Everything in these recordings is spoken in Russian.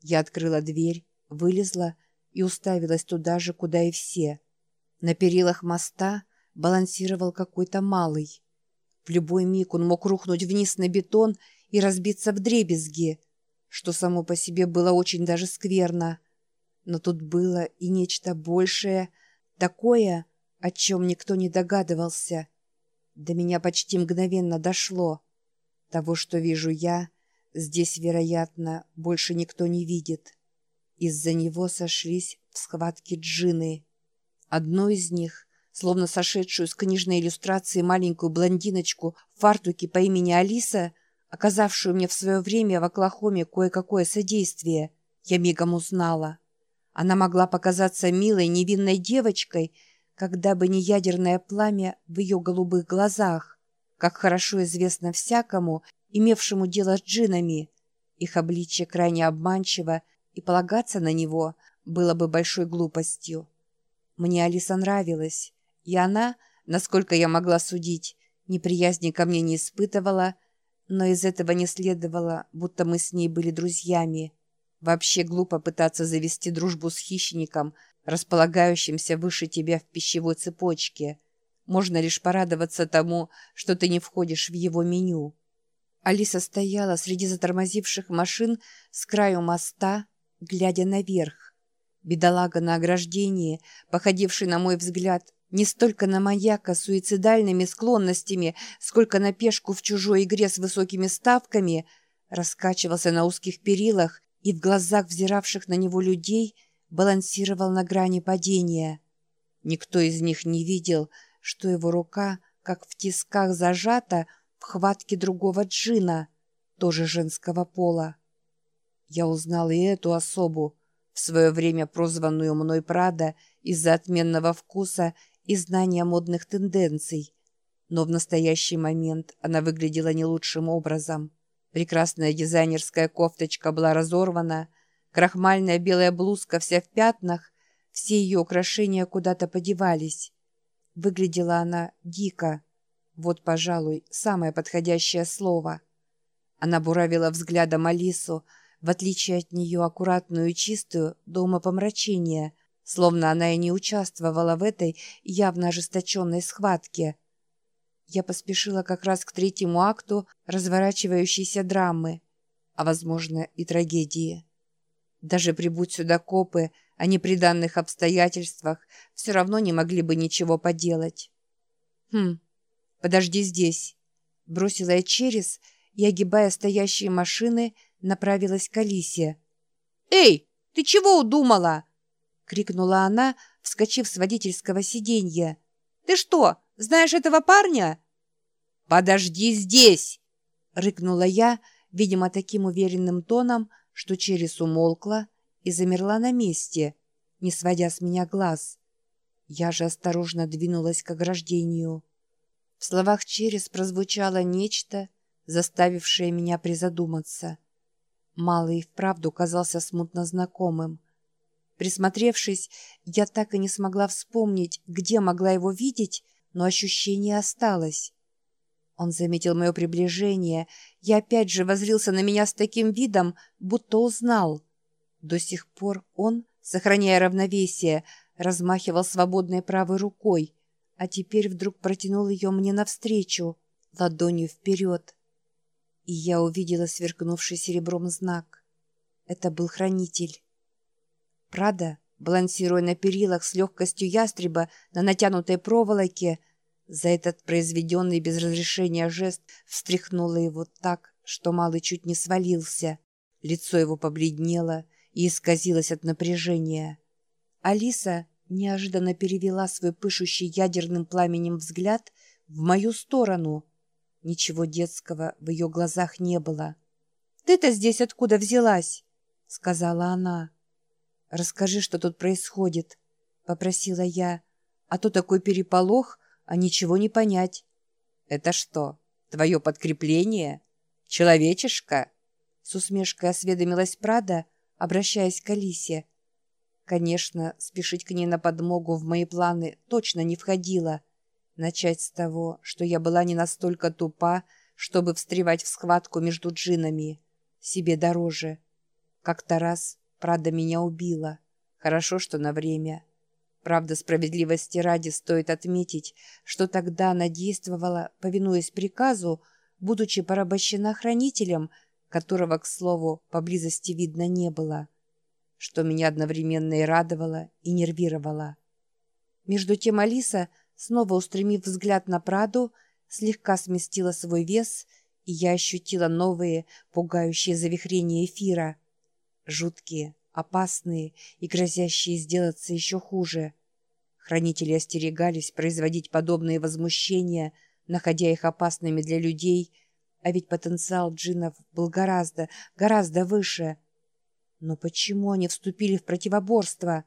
Я открыла дверь, вылезла и уставилась туда же, куда и все. На перилах моста балансировал какой-то малый. В любой миг он мог рухнуть вниз на бетон и разбиться в дребезги, что само по себе было очень даже скверно. Но тут было и нечто большее, такое, о чем никто не догадывался. До меня почти мгновенно дошло. Того, что вижу я, здесь, вероятно, больше никто не видит. Из-за него сошлись в схватке джины. Одну из них, словно сошедшую с книжной иллюстрации маленькую блондиночку в фартуке по имени Алиса, оказавшую мне в свое время в Оклахоме кое-какое содействие, я мигом узнала. Она могла показаться милой, невинной девочкой, когда бы не ядерное пламя в ее голубых глазах, как хорошо известно всякому, имевшему дело с джинами. Их обличье крайне обманчиво, и полагаться на него было бы большой глупостью. Мне Алиса нравилась, и она, насколько я могла судить, неприязни ко мне не испытывала, но из этого не следовало, будто мы с ней были друзьями. Вообще глупо пытаться завести дружбу с хищником, располагающимся выше тебя в пищевой цепочке. Можно лишь порадоваться тому, что ты не входишь в его меню. Алиса стояла среди затормозивших машин с краю моста, глядя наверх. Бедолага на ограждении, походивший, на мой взгляд, не столько на маяка с суицидальными склонностями, сколько на пешку в чужой игре с высокими ставками, раскачивался на узких перилах и в глазах взиравших на него людей балансировал на грани падения. Никто из них не видел, что его рука, как в тисках зажата, в хватке другого джина, тоже женского пола. Я узнал и эту особу, в свое время прозванную мной Прада из-за отменного вкуса и знания модных тенденций. Но в настоящий момент она выглядела не лучшим образом. Прекрасная дизайнерская кофточка была разорвана, крахмальная белая блузка вся в пятнах, все ее украшения куда-то подевались. Выглядела она дико. Вот, пожалуй, самое подходящее слово. Она буравила взглядом Алису, в отличие от нее аккуратную и чистую до умопомрачения, словно она и не участвовала в этой явно ожесточенной схватке. Я поспешила как раз к третьему акту разворачивающейся драмы, а, возможно, и трагедии. Даже прибудь сюда копы, они при данных обстоятельствах все равно не могли бы ничего поделать. «Хм, подожди здесь», — бросила я через и, огибая стоящие машины, направилась к Алисе. «Эй, ты чего удумала?» — крикнула она, вскочив с водительского сиденья. «Ты что, знаешь этого парня?» «Подожди здесь!» — рыкнула я, видимо, таким уверенным тоном, что через умолкла и замерла на месте, не сводя с меня глаз. Я же осторожно двинулась к ограждению. В словах через прозвучало нечто, заставившее меня призадуматься. Малый вправду казался смутно знакомым. Присмотревшись, я так и не смогла вспомнить, где могла его видеть, но ощущение осталось. Он заметил мое приближение и опять же возрился на меня с таким видом, будто узнал. До сих пор он, сохраняя равновесие, размахивал свободной правой рукой, а теперь вдруг протянул ее мне навстречу, ладонью вперед. И я увидела сверкнувший серебром знак. Это был хранитель. Прада, балансируя на перилах с легкостью ястреба на натянутой проволоке, за этот произведенный без разрешения жест встряхнула его так, что малый чуть не свалился. Лицо его побледнело и исказилось от напряжения. Алиса неожиданно перевела свой пышущий ядерным пламенем взгляд в мою сторону. Ничего детского в ее глазах не было. «Ты-то здесь откуда взялась?» — сказала она. «Расскажи, что тут происходит», — попросила я. «А то такой переполох, а ничего не понять». «Это что, твое подкрепление? Человечишка?» С усмешкой осведомилась Прада, обращаясь к Алисе. Конечно, спешить к ней на подмогу в мои планы точно не входило. Начать с того, что я была не настолько тупа, чтобы встревать в схватку между джинами. Себе дороже. Как-то раз Прада меня убила. Хорошо, что на время. Правда, справедливости ради стоит отметить, что тогда она действовала, повинуясь приказу, будучи порабощена хранителем, которого, к слову, поблизости видно не было, что меня одновременно и радовало, и нервировало. Между тем Алиса, снова устремив взгляд на Праду, слегка сместила свой вес, и я ощутила новые, пугающие завихрения эфира. Жуткие, опасные и грозящие сделаться еще хуже. Хранители остерегались производить подобные возмущения, находя их опасными для людей, а ведь потенциал джиннов был гораздо, гораздо выше. Но почему они вступили в противоборство?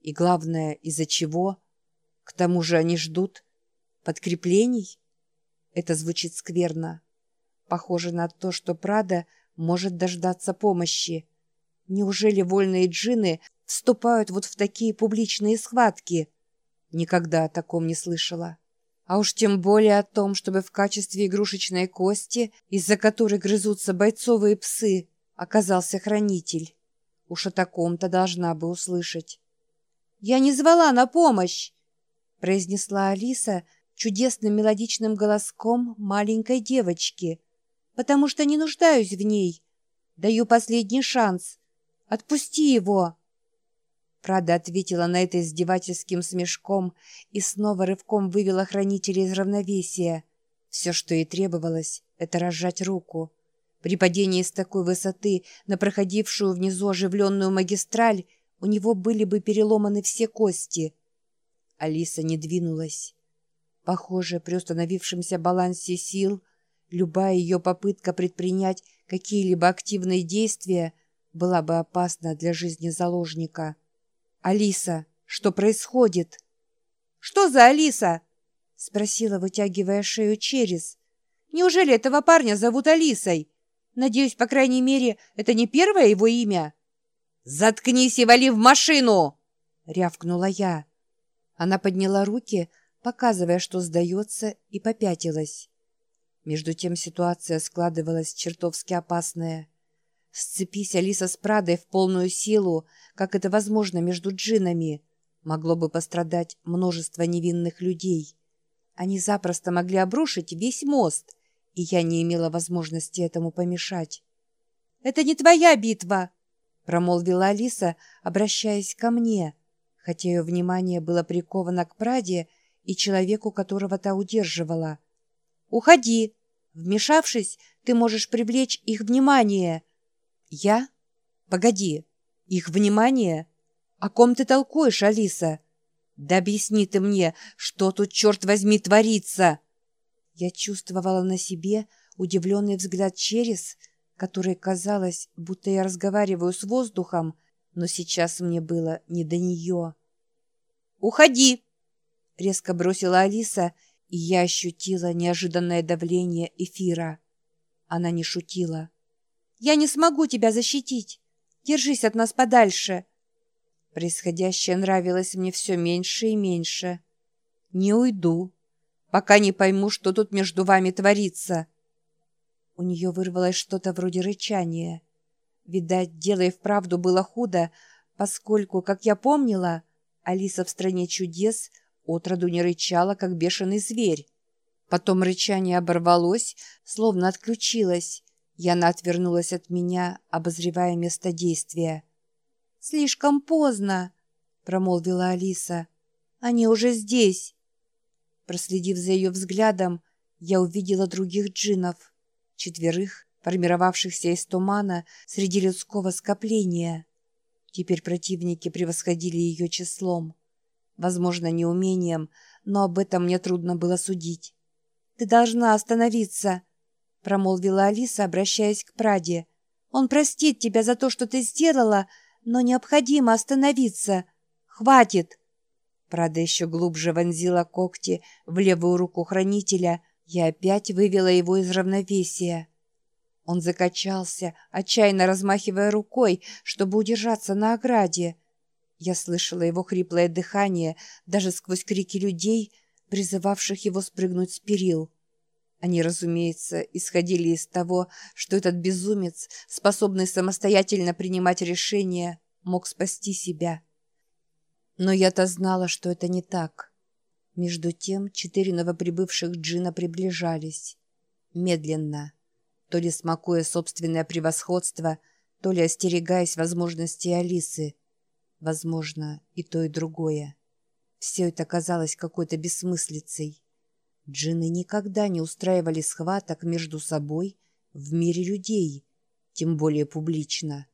И главное, из-за чего? К тому же они ждут подкреплений? Это звучит скверно. Похоже на то, что Прада может дождаться помощи. Неужели вольные джины вступают вот в такие публичные схватки? Никогда о таком не слышала. А уж тем более о том, чтобы в качестве игрушечной кости, из-за которой грызутся бойцовые псы, оказался хранитель. Уж о таком-то должна бы услышать. «Я не звала на помощь!» произнесла Алиса чудесным мелодичным голоском маленькой девочки, «потому что не нуждаюсь в ней. Даю последний шанс. Отпусти его!» Прада ответила на это издевательским смешком и снова рывком вывела хранителя из равновесия. Все, что ей требовалось, это разжать руку. При падении с такой высоты на проходившую внизу оживленную магистраль у него были бы переломаны все кости. Алиса не двинулась. Похоже, при установившемся балансе сил любая ее попытка предпринять какие-либо активные действия – была бы опасна для жизни заложника. «Алиса, что происходит?» «Что за Алиса?» — спросила, вытягивая шею через. «Неужели этого парня зовут Алисой? Надеюсь, по крайней мере, это не первое его имя?» «Заткнись и вали в машину!» — рявкнула я. Она подняла руки, показывая, что сдается, и попятилась. Между тем ситуация складывалась чертовски опасная. Сцепись Алиса с Прадой в полную силу, как это возможно между джинами, могло бы пострадать множество невинных людей. Они запросто могли обрушить весь мост, и я не имела возможности этому помешать. «Это не твоя битва!» — промолвила Алиса, обращаясь ко мне, хотя ее внимание было приковано к Праде и человеку, которого та удерживала. «Уходи! Вмешавшись, ты можешь привлечь их внимание!» «Я? Погоди, их внимание? О ком ты толкуешь, Алиса? Да объясни ты мне, что тут, черт возьми, творится!» Я чувствовала на себе удивленный взгляд через, который казалось, будто я разговариваю с воздухом, но сейчас мне было не до нее. «Уходи!» — резко бросила Алиса, и я ощутила неожиданное давление эфира. Она не шутила. Я не смогу тебя защитить. Держись от нас подальше. Происходящее нравилось мне все меньше и меньше. Не уйду, пока не пойму, что тут между вами творится. У нее вырвалось что-то вроде рычания. Видать, дело и вправду было худо, поскольку, как я помнила, Алиса в «Стране чудес» отроду не рычала, как бешеный зверь. Потом рычание оборвалось, словно отключилось, Яна отвернулась от меня, обозревая место действия. «Слишком поздно», — промолвила Алиса. «Они уже здесь». Проследив за ее взглядом, я увидела других джинов, четверых, формировавшихся из тумана среди людского скопления. Теперь противники превосходили ее числом. Возможно, не умением, но об этом мне трудно было судить. «Ты должна остановиться», — промолвила Алиса, обращаясь к Праде. «Он простит тебя за то, что ты сделала, но необходимо остановиться. Хватит!» Прада еще глубже вонзила когти в левую руку хранителя и опять вывела его из равновесия. Он закачался, отчаянно размахивая рукой, чтобы удержаться на ограде. Я слышала его хриплое дыхание даже сквозь крики людей, призывавших его спрыгнуть с перил. Они, разумеется, исходили из того, что этот безумец, способный самостоятельно принимать решения, мог спасти себя. Но я-то знала, что это не так. Между тем четыре новоприбывших джина приближались. Медленно. То ли смакуя собственное превосходство, то ли остерегаясь возможности Алисы. Возможно, и то, и другое. Все это казалось какой-то бессмыслицей. Джины никогда не устраивали схваток между собой в мире людей, тем более публично.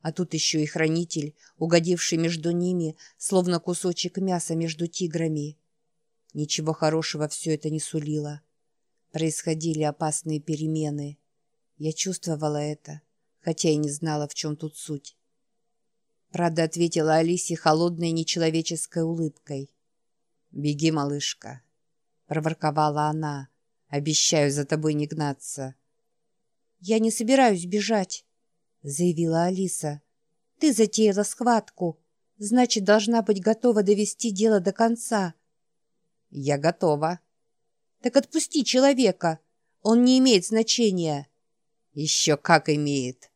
А тут еще и хранитель, угодивший между ними, словно кусочек мяса между тиграми. Ничего хорошего все это не сулило. Происходили опасные перемены. Я чувствовала это, хотя и не знала, в чем тут суть. Прада ответила Алисе холодной нечеловеческой улыбкой. «Беги, малышка» проворковала она. «Обещаю за тобой не гнаться». «Я не собираюсь бежать», — заявила Алиса. «Ты затеяла схватку. Значит, должна быть готова довести дело до конца». «Я готова». «Так отпусти человека. Он не имеет значения». «Еще как имеет».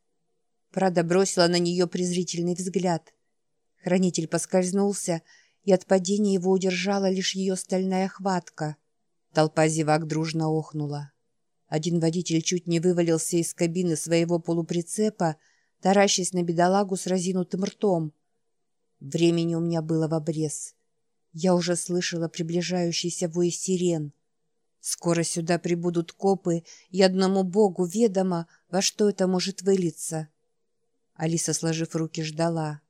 Прада бросила на нее презрительный взгляд. Хранитель поскользнулся, и от падения его удержала лишь ее стальная хватка. Толпа зевак дружно охнула. Один водитель чуть не вывалился из кабины своего полуприцепа, таращась на бедолагу с разинутым ртом. Времени у меня было в обрез. Я уже слышала приближающийся вой сирен. Скоро сюда прибудут копы, и одному богу ведомо, во что это может вылиться. Алиса, сложив руки, ждала.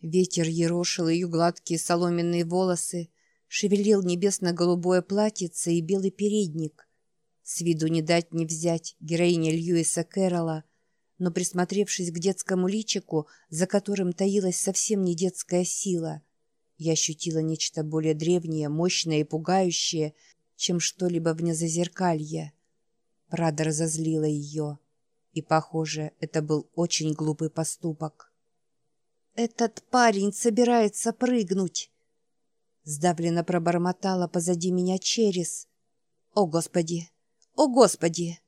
Ветер ерошил ее гладкие соломенные волосы, шевелил небесно-голубое платьице и белый передник. С виду не дать не взять героиня Льюиса Кэрролла, но присмотревшись к детскому личику, за которым таилась совсем не детская сила, я ощутила нечто более древнее, мощное и пугающее, чем что-либо вне зазеркалья. Прада разозлила ее, и, похоже, это был очень глупый поступок. «Этот парень собирается прыгнуть!» Сдавленно пробормотала позади меня через. «О, Господи! О, Господи!»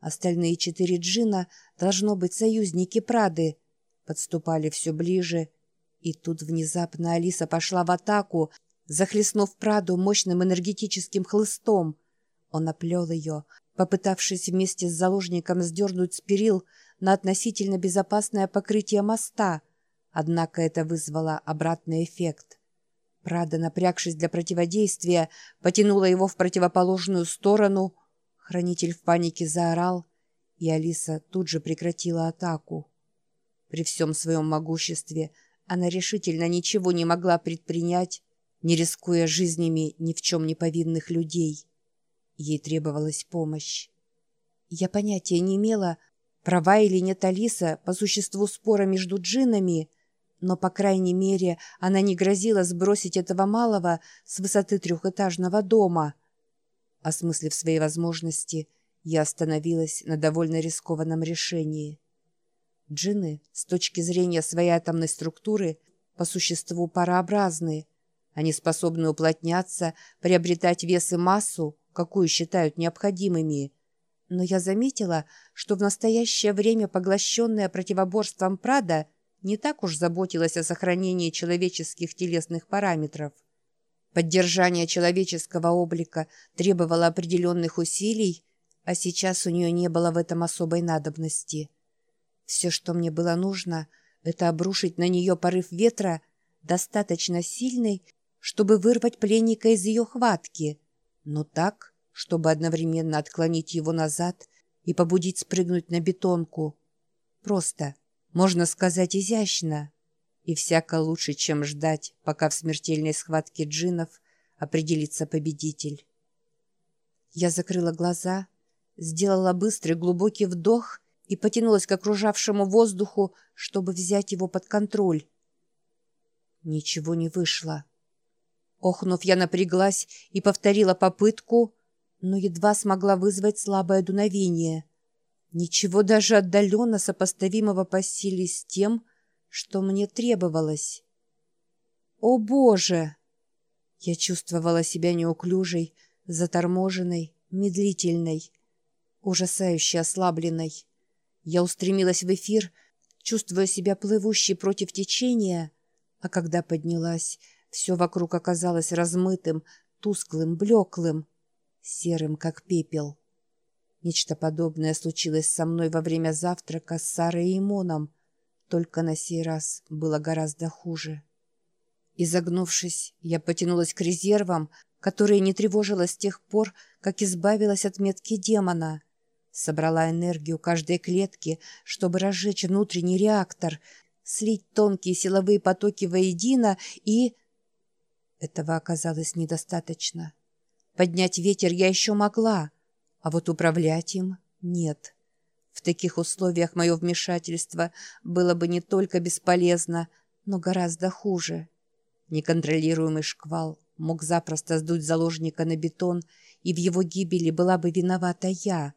Остальные четыре джина, должно быть, союзники Прады, подступали все ближе, и тут внезапно Алиса пошла в атаку, захлестнув Праду мощным энергетическим хлыстом. Он оплел ее, попытавшись вместе с заложником сдернуть с перил на относительно безопасное покрытие моста, однако это вызвало обратный эффект. Прада, напрягшись для противодействия, потянула его в противоположную сторону. Хранитель в панике заорал, и Алиса тут же прекратила атаку. При всем своем могуществе она решительно ничего не могла предпринять, не рискуя жизнями ни в чем не повинных людей. Ей требовалась помощь. Я понятия не имела, права или нет Алиса по существу спора между джинами, но, по крайней мере, она не грозила сбросить этого малого с высоты трехэтажного дома. Осмыслив свои возможности, я остановилась на довольно рискованном решении. Джины, с точки зрения своей атомной структуры, по существу парообразны. Они способны уплотняться, приобретать вес и массу, какую считают необходимыми. Но я заметила, что в настоящее время поглощенная противоборством Прада – не так уж заботилась о сохранении человеческих телесных параметров. Поддержание человеческого облика требовало определенных усилий, а сейчас у нее не было в этом особой надобности. Все, что мне было нужно, это обрушить на нее порыв ветра, достаточно сильный, чтобы вырвать пленника из ее хватки, но так, чтобы одновременно отклонить его назад и побудить спрыгнуть на бетонку. Просто — можно сказать, изящно. И всяко лучше, чем ждать, пока в смертельной схватке джинов определится победитель. Я закрыла глаза, сделала быстрый глубокий вдох и потянулась к окружавшему воздуху, чтобы взять его под контроль. Ничего не вышло. Охнув, я напряглась и повторила попытку, но едва смогла вызвать слабое дуновение. Ничего даже отдаленно сопоставимого по силе с тем, что мне требовалось. «О, Боже!» Я чувствовала себя неуклюжей, заторможенной медлительной, ужасающе ослабленной. Я устремилась в эфир, чувствуя себя плывущей против течения, а когда поднялась, все вокруг оказалось размытым, тусклым, блеклым, серым, как пепел. Нечто подобное случилось со мной во время завтрака с Сарой и Имоном, только на сей раз было гораздо хуже. Изогнувшись, я потянулась к резервам, которые не тревожила с тех пор, как избавилась от метки демона. Собрала энергию каждой клетки, чтобы разжечь внутренний реактор, слить тонкие силовые потоки воедино и... Этого оказалось недостаточно. Поднять ветер я еще могла, а вот управлять им нет. В таких условиях мое вмешательство было бы не только бесполезно, но гораздо хуже. Неконтролируемый шквал мог запросто сдуть заложника на бетон, и в его гибели была бы виновата я.